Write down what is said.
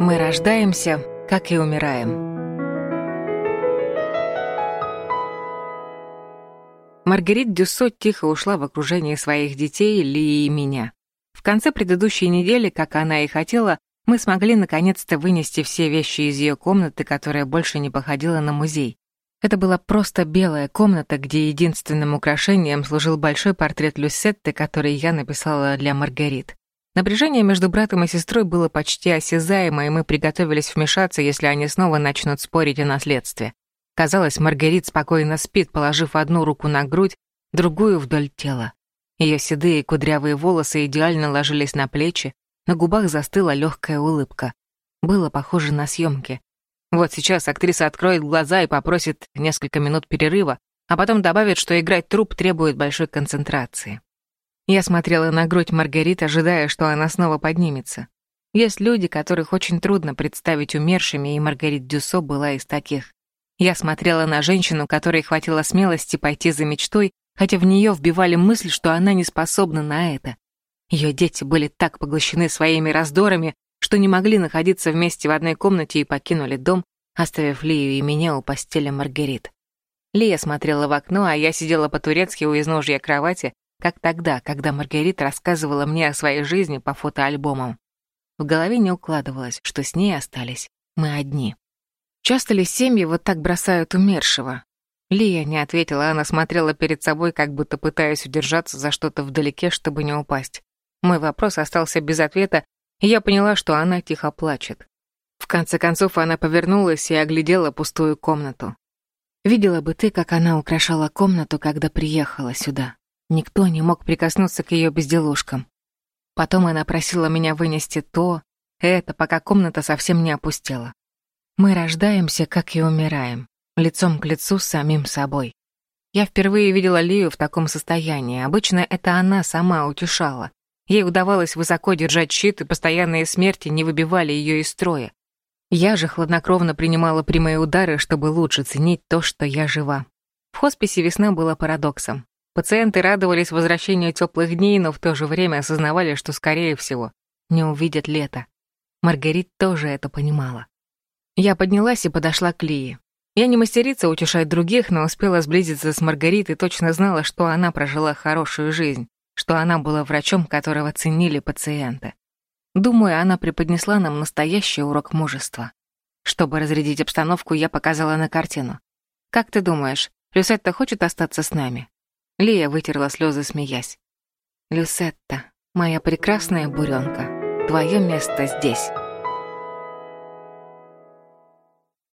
Мы рождаемся, как и умираем. Маргарит Дюссо тихо ушла в окружении своих детей, Ли и меня. В конце предыдущей недели, как она и хотела, мы смогли наконец-то вынести все вещи из ее комнаты, которая больше не походила на музей. Это была просто белая комната, где единственным украшением служил большой портрет Люсетты, который я написала для Маргарит. Напряжение между братом и сестрой было почти осязаемо, и мы приготовились вмешаться, если они снова начнут спорить о наследстве. Казалось, Маргарит спокойно спит, положив одну руку на грудь, другую вдоль тела. Ее седые кудрявые волосы идеально ложились на плечи, на губах застыла легкая улыбка. Было похоже на съемки. Вот сейчас актриса откроет глаза и попросит несколько минут перерыва, а потом добавит, что играть труп требует большой концентрации. Я смотрела на грудь Маргарит, ожидая, что она снова поднимется. Есть люди, которых очень трудно представить умершими, и Маргарит Дюсо была из таких. Я смотрела на женщину, которой хватило смелости пойти за мечтой, хотя в нее вбивали мысль, что она не способна на это. Ее дети были так поглощены своими раздорами, что не могли находиться вместе в одной комнате и покинули дом, оставив Лию и меня у постели Маргарит. Лия смотрела в окно, а я сидела по-турецки у изножья кровати, как тогда, когда Маргарита рассказывала мне о своей жизни по фотоальбомам. В голове не укладывалось, что с ней остались мы одни. Часто ли семьи вот так бросают умершего? Лия не ответила, она смотрела перед собой, как будто пытаясь удержаться за что-то вдалеке, чтобы не упасть. Мой вопрос остался без ответа, и я поняла, что она тихо плачет. В конце концов она повернулась и оглядела пустую комнату. Видела бы ты, как она украшала комнату, когда приехала сюда. Никто не мог прикоснуться к ее безделушкам. Потом она просила меня вынести то, это, пока комната совсем не опустела. Мы рождаемся, как и умираем, лицом к лицу с самим собой. Я впервые видела Лию в таком состоянии. Обычно это она сама утешала. Ей удавалось высоко держать щит, и постоянные смерти не выбивали ее из строя. Я же хладнокровно принимала прямые удары, чтобы лучше ценить то, что я жива. В хосписе весна была парадоксом. Пациенты радовались возвращению теплых дней, но в то же время осознавали, что, скорее всего, не увидят лето. Маргарит тоже это понимала. Я поднялась и подошла к Лии. Я не мастерица утешать других, но успела сблизиться с Маргаритой и точно знала, что она прожила хорошую жизнь, что она была врачом, которого ценили пациенты. Думаю, она преподнесла нам настоящий урок мужества. Чтобы разрядить обстановку, я показала на картину. «Как ты думаешь, Люсетта хочет остаться с нами?» Лия вытерла слезы, смеясь. «Люсетта, моя прекрасная буренка, твое место здесь».